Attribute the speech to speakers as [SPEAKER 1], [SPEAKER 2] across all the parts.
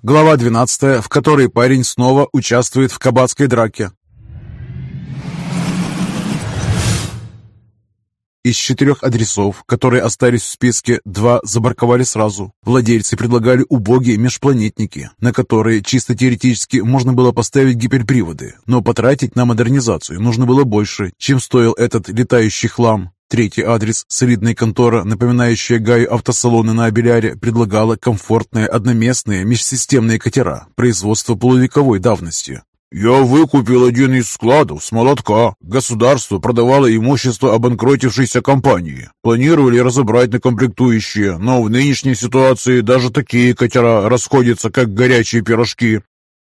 [SPEAKER 1] Глава 12, в которой парень снова участвует в кабацкой драке. Из четырех адресов, которые остались в списке, два забарковали сразу. Владельцы предлагали убогие межпланетники, на которые чисто теоретически можно было поставить гиперприводы, но потратить на модернизацию нужно было больше, чем стоил этот летающий хлам. Третий адрес, солидная контора, напоминающая Гаю автосалоны на Абеляре, предлагала комфортные одноместные межсистемные катера производства полувековой давности.
[SPEAKER 2] «Я выкупил один из складов с молотка. Государство продавало имущество обанкротившейся компании. Планировали разобрать на комплектующие, но в нынешней ситуации даже такие катера расходятся, как горячие пирожки.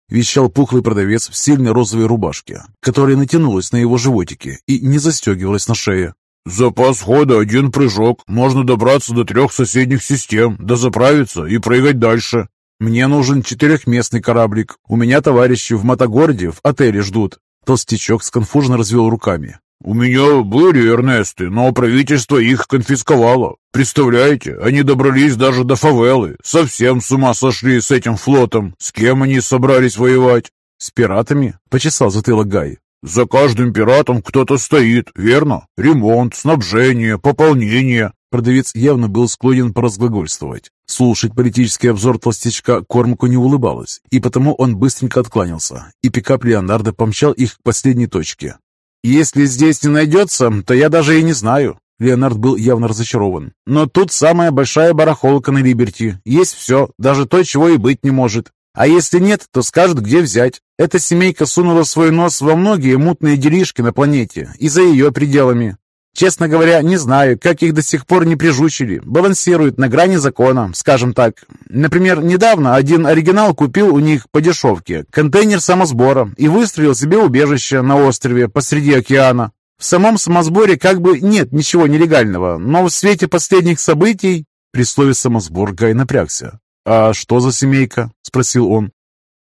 [SPEAKER 1] Вещал пухлый продавец в сильной розовой рубашке, которая натянулась на его животике и не застегивалась на шее.
[SPEAKER 2] «Запас хода один прыжок. Можно добраться до трех соседних систем, дозаправиться и прыгать дальше.
[SPEAKER 1] Мне нужен четырехместный кораблик. У меня товарищи в Мотогороде в отеле ждут». Толстячок сконфуженно развел руками.
[SPEAKER 2] «У меня были Эрнесты, но правительство их конфисковало. Представляете, они добрались даже до фавелы. Совсем с ума сошли с этим флотом. С кем они собрались воевать?»
[SPEAKER 1] «С пиратами?» — почесал затылок Гай.
[SPEAKER 2] За каждым пиратом кто-то стоит, верно? Ремонт, снабжение, пополнение.
[SPEAKER 1] Продавец явно был склонен поразглагольствовать. Слушать политический обзор толстячка Кормаку не улыбалось, и потому он быстренько откланялся, и пикап Леонардо помчал их к последней точке. «Если здесь не найдется, то я даже и не знаю». Леонард был явно разочарован. «Но тут самая большая барахолка на Либерти. Есть все, даже то, чего и быть не может. А если нет, то скажут, где взять. Эта семейка сунула свой нос во многие мутные делишки на планете и за ее пределами. Честно говоря, не знаю, как их до сих пор не прижучили. Балансируют на грани закона, скажем так. Например, недавно один оригинал купил у них по дешевке контейнер самосбора и выстроил себе убежище на острове посреди океана. В самом самосборе как бы нет ничего нелегального, но в свете последних событий... При слове «самосбор» Гай напрягся. «А что за семейка?» — спросил он.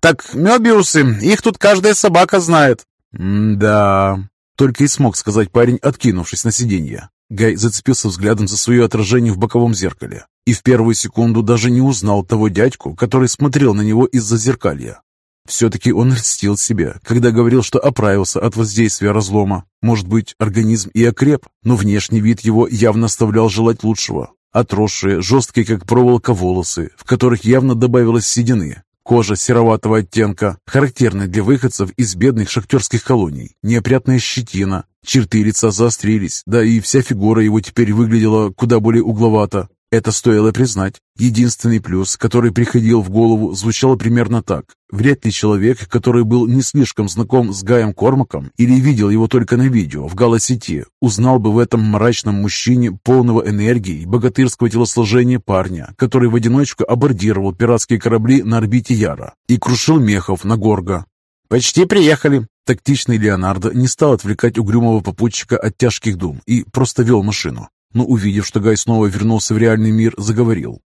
[SPEAKER 1] «Так, Мебиусы, их тут каждая собака знает». «Да...» — только и смог сказать парень, откинувшись на сиденье. Гай зацепился взглядом за свое отражение в боковом зеркале и в первую секунду даже не узнал того дядьку, который смотрел на него из-за зеркалья. Все-таки он льстил себе, когда говорил, что оправился от воздействия разлома. Может быть, организм и окреп, но внешний вид его явно оставлял желать лучшего. Отросшие, жесткие как проволока волосы, в которых явно добавилось седины. Кожа сероватого оттенка, характерная для выходцев из бедных шахтерских колоний. Неопрятная щетина. Черты лица заострились, да и вся фигура его теперь выглядела куда более угловато. Это стоило признать. Единственный плюс, который приходил в голову, звучал примерно так. Вряд ли человек, который был не слишком знаком с Гаем Кормаком или видел его только на видео в галосети, узнал бы в этом мрачном мужчине полного энергии и богатырского телосложения парня, который в одиночку абордировал пиратские корабли на орбите Яра и крушил мехов на Горго. «Почти приехали!» Тактичный Леонардо не стал отвлекать угрюмого попутчика от тяжких дум и просто вел машину но, увидев, что Гай снова вернулся в реальный мир, заговорил.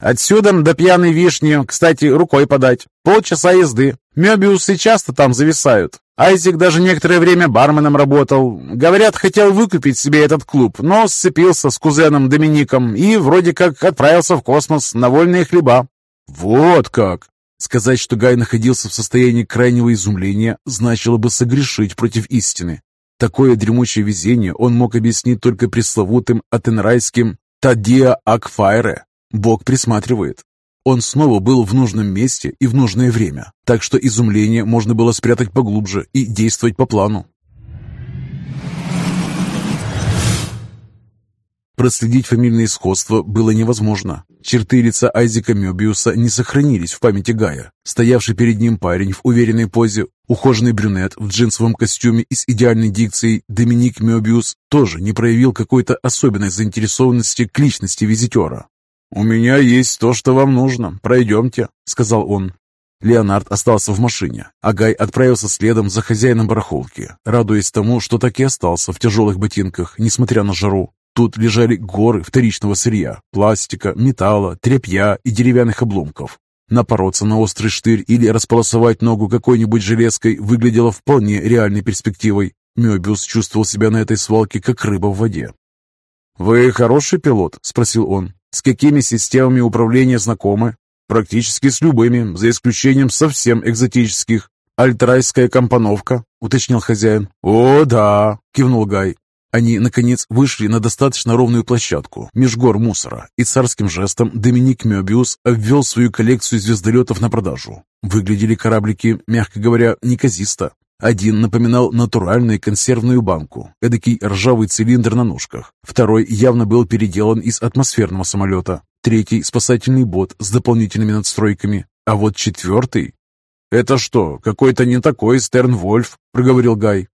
[SPEAKER 1] «Отсюда до пьяной вишни, кстати, рукой подать. Полчаса езды. Мебиусы часто там зависают. Айзек даже некоторое время барменом работал. Говорят, хотел выкупить себе этот клуб, но сцепился с кузеном Домиником и вроде как отправился в космос на вольные хлеба». «Вот как!» Сказать, что Гай находился в состоянии крайнего изумления, значило бы согрешить против истины. Такое дремучее везение он мог объяснить только пресловутым атенрайским «Тадия Акфайре». Бог присматривает. Он снова был в нужном месте и в нужное время, так что изумление можно было спрятать поглубже и действовать по плану. Проследить фамильное сходство было невозможно. Черты лица Айзека Мёбиуса не сохранились в памяти Гая. Стоявший перед ним парень в уверенной позе, ухоженный брюнет в джинсовом костюме и с идеальной дикцией Доминик Мёбиус тоже не проявил какой-то особенной заинтересованности к личности визитера. «У меня есть то, что вам нужно. Пройдемте», — сказал он. Леонард остался в машине, а Гай отправился следом за хозяином барахолки, радуясь тому, что так и остался в тяжелых ботинках, несмотря на жару. Тут лежали горы вторичного сырья, пластика, металла, тряпья и деревянных обломков. Напороться на острый штырь или располосовать ногу какой-нибудь железкой выглядело вполне реальной перспективой. Мёбиус чувствовал себя на этой свалке, как рыба в воде. «Вы хороший пилот?» – спросил он. «С какими системами управления знакомы?»
[SPEAKER 2] Практически с любыми, за исключением совсем экзотических.
[SPEAKER 1] «Альтрайская компоновка», — уточнил хозяин.
[SPEAKER 2] «О, да», — кивнул Гай.
[SPEAKER 1] Они, наконец, вышли на достаточно ровную площадку, меж гор мусора, и царским жестом Доминик Мёбиус обвел свою коллекцию звездолетов на продажу. Выглядели кораблики, мягко говоря, неказисто. Один напоминал натуральную консервную банку, эдакий ржавый цилиндр на ножках. Второй явно был переделан из атмосферного самолета. Третий – спасательный бот с дополнительными надстройками. А вот четвертый...
[SPEAKER 2] «Это что, какой-то не такой Стерн-Вольф?» – проговорил Гай.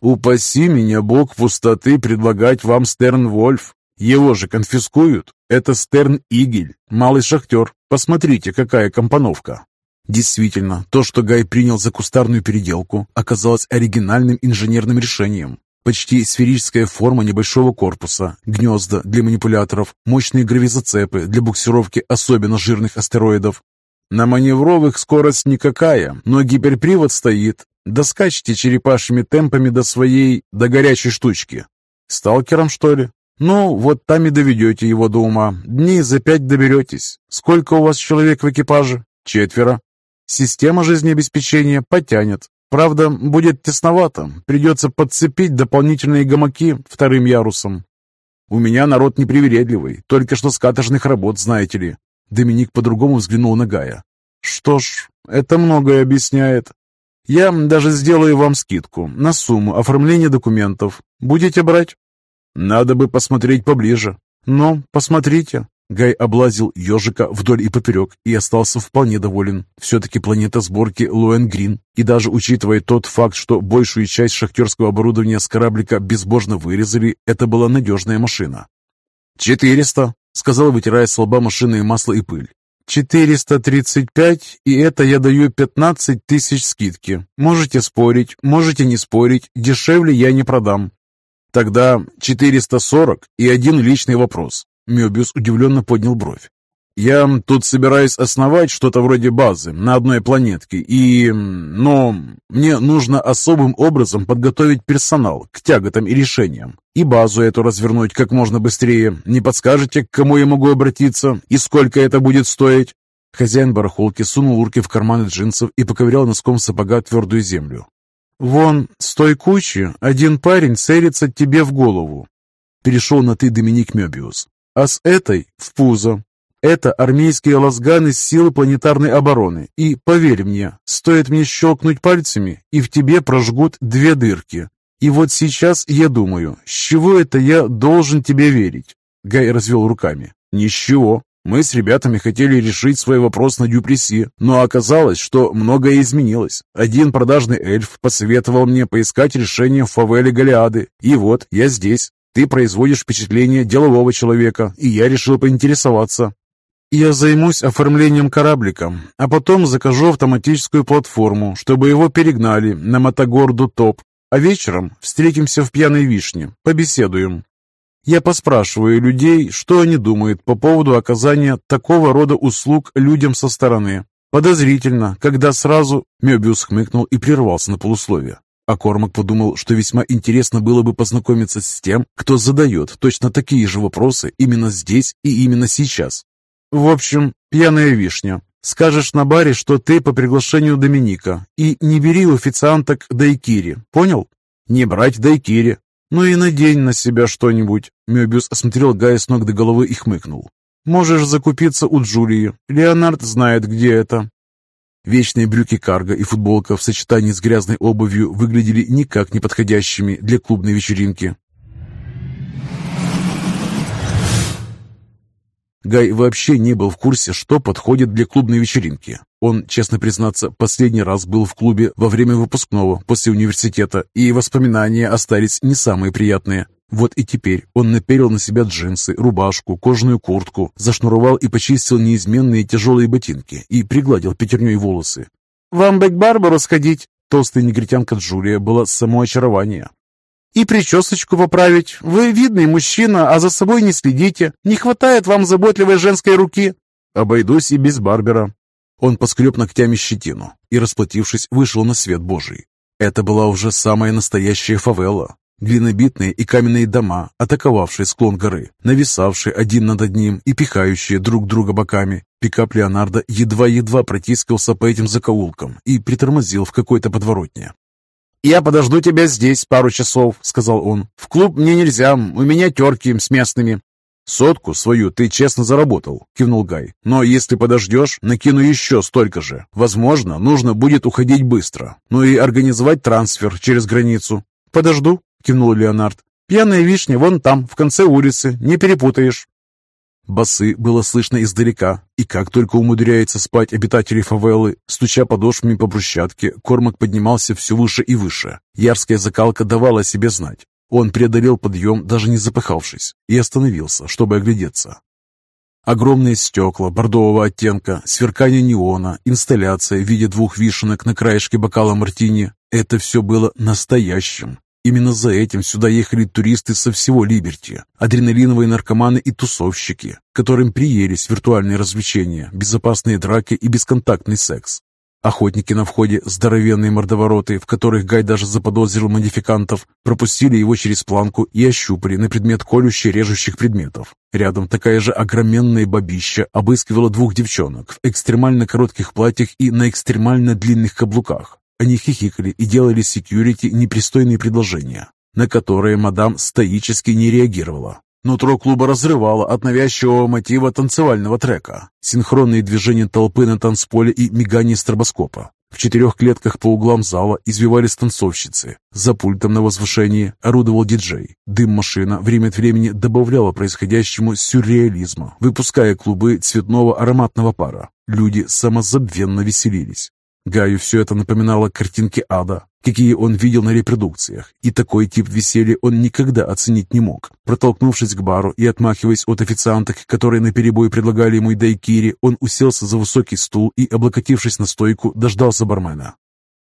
[SPEAKER 1] «Упаси меня, Бог, пустоты предлагать вам Стерн-Вольф. Его же конфискуют. Это Стерн-Игель, малый шахтер. Посмотрите, какая компоновка». Действительно, то, что Гай принял за кустарную переделку, оказалось оригинальным инженерным решением. Почти сферическая форма небольшого корпуса, гнезда для манипуляторов, мощные гравизацепы для буксировки особенно жирных астероидов. На маневровых скорость никакая, но гиперпривод стоит. Доскачьте черепашьими темпами до своей, до горячей штучки. Сталкером, что ли? Ну, вот там и доведете его до ума. Дней за пять доберетесь. Сколько у вас человек в экипаже? Четверо. Система жизнеобеспечения потянет. Правда, будет тесновато. Придется подцепить дополнительные гамаки вторым ярусом. У меня народ непривередливый, только что с каторжных работ, знаете ли. Доминик по-другому взглянул на Гая. Что ж, это многое объясняет. Я даже сделаю вам скидку на сумму оформления документов. Будете брать? Надо бы посмотреть поближе. Но посмотрите. Гай облазил ежика вдоль и поперек и остался вполне доволен. Все-таки планета сборки Лоэн-Грин. И даже учитывая тот факт, что большую часть шахтерского оборудования с кораблика безбожно вырезали, это была надежная машина. «Четыреста», — сказал, вытирая с лба машинное масло и пыль. «Четыреста тридцать пять, и это я даю пятнадцать тысяч скидки. Можете спорить, можете не спорить, дешевле я не продам». «Тогда четыреста сорок и один личный вопрос. Мёбиус удивленно поднял бровь. «Я тут собираюсь основать что-то вроде базы на одной планетке, и... но мне нужно особым образом подготовить персонал к тяготам и решениям, и базу эту развернуть как можно быстрее. Не подскажете, к кому я могу обратиться, и сколько это будет стоить?» Хозяин барахолки сунул руки в карманы джинсов и поковырял носком сапога твердую землю. «Вон, с той кучи один парень целится тебе в голову», перешел на «ты» Доминик Мёбиус а с этой в пузо. Это армейские лазганы силы планетарной обороны. И, поверь мне, стоит мне щелкнуть пальцами, и в тебе прожгут две дырки. И вот сейчас я думаю, с чего это я должен тебе верить?» Гай развел руками. «Ни с чего. Мы с ребятами хотели решить свой вопрос на Дюпреси, но оказалось, что многое изменилось. Один продажный эльф посоветовал мне поискать решение в фавеле Голиады, и вот я здесь. Ты производишь впечатление делового человека, и я решил поинтересоваться. Я займусь оформлением кораблика, а потом закажу автоматическую платформу, чтобы его перегнали на Мотогорду ТОП. А вечером встретимся в Пьяной Вишне, побеседуем. Я поспрашиваю людей, что они думают по поводу оказания такого рода услуг людям со стороны. Подозрительно, когда сразу... Мебиус хмыкнул и прервался на полусловие. А Кормак подумал, что весьма интересно было бы познакомиться с тем, кто задает точно такие же вопросы именно здесь и именно сейчас. В общем, пьяная вишня. Скажешь на баре, что ты по приглашению Доминика, и не бери у официанток дайкири, понял? Не брать дайкири. Ну и надень на себя что-нибудь. Мёбиус осмотрел Гая с ног до головы и хмыкнул. Можешь закупиться у Джулии. Леонард знает, где это. Вечные брюки карго и футболка в сочетании с грязной обувью выглядели никак не подходящими для клубной вечеринки. Гай вообще не был в курсе, что подходит для клубной вечеринки. Он, честно признаться, последний раз был в клубе во время выпускного после университета, и воспоминания остались не самые приятные. Вот и теперь он наперил на себя джинсы, рубашку, кожаную куртку, зашнуровал и почистил неизменные тяжелые ботинки и пригладил пятерней волосы. «Вам бы к барбару сходить?» Толстая негритянка Джулия была само очарование. «И причесочку поправить. Вы видный мужчина, а за собой не следите. Не хватает вам заботливой женской руки». «Обойдусь и без барбера». Он поскреб ногтями щетину и, расплатившись, вышел на свет Божий. Это была уже самая настоящая фавела. Глинобитные и каменные дома, атаковавшие склон горы, нависавшие один над одним и пихающие друг друга боками. Пикап Леонардо едва-едва протискивался по этим закоулкам и притормозил в какой-то подворотне.
[SPEAKER 2] «Я подожду тебя здесь пару часов», — сказал он. «В клуб мне нельзя, у меня терки с местными».
[SPEAKER 1] «Сотку свою ты честно заработал», — кивнул Гай. «Но если подождешь, накину еще столько же. Возможно, нужно будет уходить быстро. Ну и организовать трансфер через границу».
[SPEAKER 3] «Подожду», — кивнул Леонард. «Пьяная вишня вон там, в конце улицы, не перепутаешь».
[SPEAKER 1] Басы было слышно издалека, и как только умудряется спать обитатели фавелы, стуча подошвами по брусчатке, Кормак поднимался все выше и выше. Ярская закалка давала о себе знать. Он преодолел подъем, даже не запыхавшись, и остановился, чтобы оглядеться. Огромные стекла бордового оттенка, сверкание неона, инсталляция в виде двух вишенок на краешке бокала мартини – это все было настоящим. Именно за этим сюда ехали туристы со всего Либерти, адреналиновые наркоманы и тусовщики, которым приелись виртуальные развлечения, безопасные драки и бесконтактный секс. Охотники на входе, здоровенные мордовороты, в которых Гай даже заподозрил модификантов, пропустили его через планку и ощупали на предмет колюще-режущих предметов. Рядом такая же огроменная бабища обыскивала двух девчонок в экстремально коротких платьях и на экстремально длинных каблуках. Они хихикали и делали секьюрити непристойные предложения, на которые мадам стоически не реагировала. Нутро клуба разрывало от навязчивого мотива танцевального трека, синхронные движения толпы на танцполе и мигание стробоскопа. В четырех клетках по углам зала извивались танцовщицы. За пультом на возвышении орудовал диджей. Дым-машина время от времени добавляла происходящему сюрреализма, выпуская клубы цветного ароматного пара. Люди самозабвенно веселились. Гаю все это напоминало картинки ада, какие он видел на репродукциях, и такой тип веселья он никогда оценить не мог. Протолкнувшись к бару и отмахиваясь от официанток, которые наперебой предлагали ему дайкири, он уселся за высокий стул и, облокотившись на стойку, дождался бармена.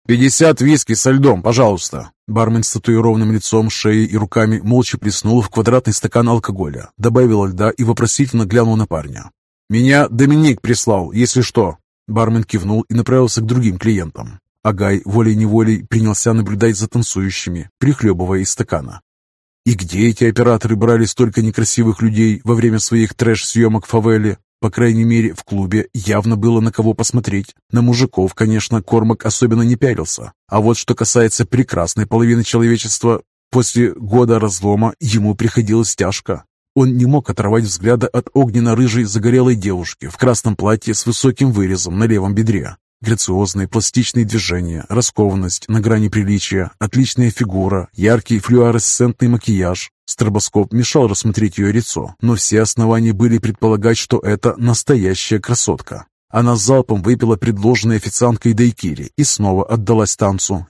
[SPEAKER 2] «Пятьдесят виски со льдом, пожалуйста!»
[SPEAKER 1] Бармен с татуированным лицом, шеей и руками молча плеснул в квадратный стакан алкоголя, добавил льда и вопросительно глянул на парня.
[SPEAKER 2] «Меня Доминик прислал, если что!»
[SPEAKER 1] Бармен кивнул и направился к другим клиентам. Агай волей-неволей принялся наблюдать за танцующими, прихлебывая из стакана. И где эти операторы брали столько некрасивых людей во время своих трэш-съемок в фавеле? По крайней мере, в клубе явно было на кого посмотреть. На мужиков, конечно, Кормак особенно не пялился. А вот что касается прекрасной половины человечества, после года разлома ему приходилось тяжко. Он не мог оторвать взгляда от огненно-рыжей загорелой девушки в красном платье с высоким вырезом на левом бедре. Грациозные пластичные движения, раскованность на грани приличия, отличная фигура, яркий флюоресцентный макияж. Стробоскоп мешал рассмотреть ее лицо, но все основания были предполагать, что это настоящая красотка. Она залпом выпила предложенной официанткой дайкири и снова отдалась танцу.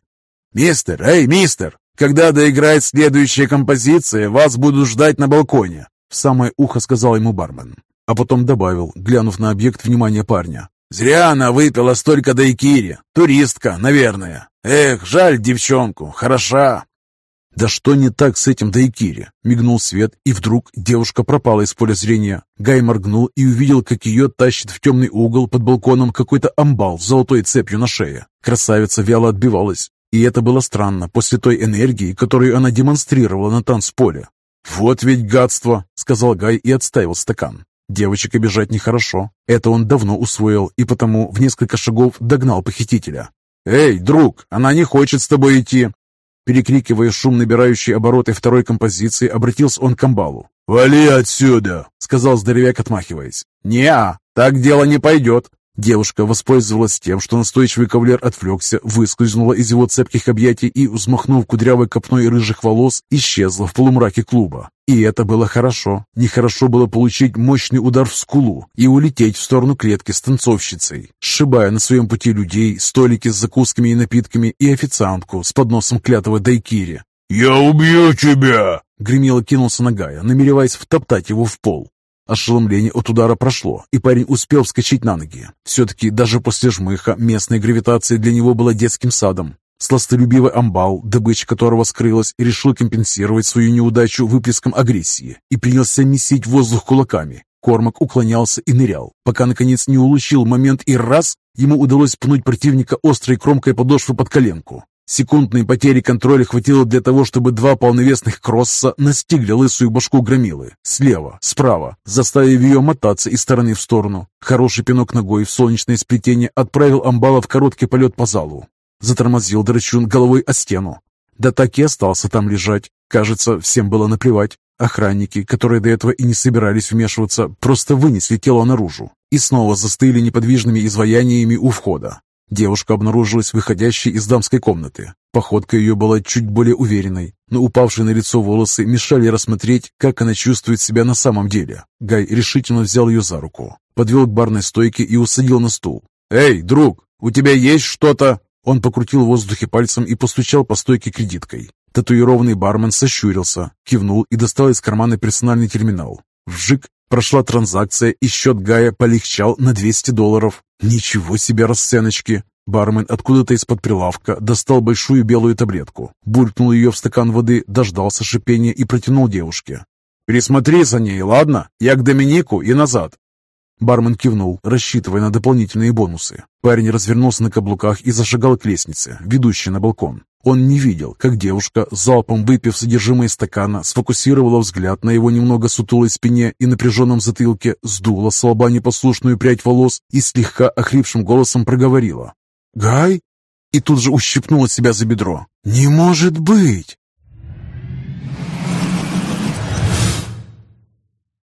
[SPEAKER 2] «Мистер, эй, мистер! Когда доиграет следующая композиция, вас будут ждать на балконе!»
[SPEAKER 1] В самое ухо сказал ему бармен, а потом добавил, глянув на объект внимания парня.
[SPEAKER 2] «Зря она выпила столько дайкири. Туристка, наверное. Эх, жаль девчонку, хороша».
[SPEAKER 1] «Да что не так с этим дайкири?» Мигнул свет, и вдруг девушка пропала из поля зрения. Гай моргнул и увидел, как ее тащит в темный угол под балконом какой-то амбал с золотой цепью на шее. Красавица вяло отбивалась. И это было странно после той энергии, которую она демонстрировала на танцполе. «Вот ведь гадство!» — сказал Гай и отставил стакан. Девочек обижать нехорошо. Это он давно усвоил и потому в несколько шагов догнал похитителя.
[SPEAKER 2] «Эй, друг, она не хочет с тобой идти!»
[SPEAKER 1] Перекрикивая шум, набирающий обороты второй композиции, обратился он к амбалу.
[SPEAKER 2] «Вали отсюда!» — сказал здоровяк, отмахиваясь.
[SPEAKER 1] «Не-а, так дело не пойдет!» Девушка воспользовалась тем, что настойчивый кавалер отвлекся, выскользнула из его цепких объятий и, взмахнув кудрявой копной рыжих волос, исчезла в полумраке клуба. И это было хорошо. Нехорошо было получить мощный удар в скулу и улететь в сторону клетки с танцовщицей, сшибая на своем пути людей, столики с закусками и напитками и официантку с подносом клятого дайкири.
[SPEAKER 2] «Я убью тебя!»
[SPEAKER 1] Гремело кинулся на Гая, намереваясь втоптать его в пол. Ошеломление от удара прошло, и парень успел вскочить на ноги. Все-таки даже после жмыха местная гравитация для него была детским садом. Сластолюбивый амбал, добыча которого скрылась, решил компенсировать свою неудачу выплеском агрессии и принялся месить воздух кулаками. Кормак уклонялся и нырял, пока наконец не улучил момент и раз ему удалось пнуть противника острой кромкой подошвы под коленку. Секундной потери контроля хватило для того, чтобы два полновесных кросса настигли лысую башку громилы. Слева, справа, заставив ее мотаться из стороны в сторону. Хороший пинок ногой в солнечное сплетение отправил амбала в короткий полет по залу. Затормозил драчун головой о стену. Да так и остался там лежать. Кажется, всем было наплевать. Охранники, которые до этого и не собирались вмешиваться, просто вынесли тело наружу и снова застыли неподвижными изваяниями у входа. Девушка обнаружилась выходящей из дамской комнаты. Походка ее была чуть более уверенной, но упавшие на лицо волосы мешали рассмотреть, как она чувствует себя на самом деле. Гай решительно взял ее за руку, подвел к барной стойке и усадил на стул. «Эй, друг, у тебя есть что-то?» Он покрутил в воздухе пальцем и постучал по стойке кредиткой. Татуированный бармен сощурился, кивнул и достал из кармана персональный терминал. Вжик, прошла транзакция, и счет Гая полегчал на 200 долларов. Ничего себе расценочки! Бармен откуда-то из-под прилавка достал большую белую таблетку, булькнул ее в стакан воды, дождался шипения и протянул девушке. «Присмотри за ней, ладно? Я к Доминику и назад». Бармен кивнул, рассчитывая на дополнительные бонусы. Парень развернулся на каблуках и зашагал к лестнице, ведущей на балкон. Он не видел, как девушка, залпом выпив содержимое стакана, сфокусировала взгляд на его немного сутулой спине и напряженном затылке, сдула с лба непослушную прядь волос и слегка охрипшим голосом проговорила. «Гай?» И тут же ущипнула себя за бедро. «Не может быть!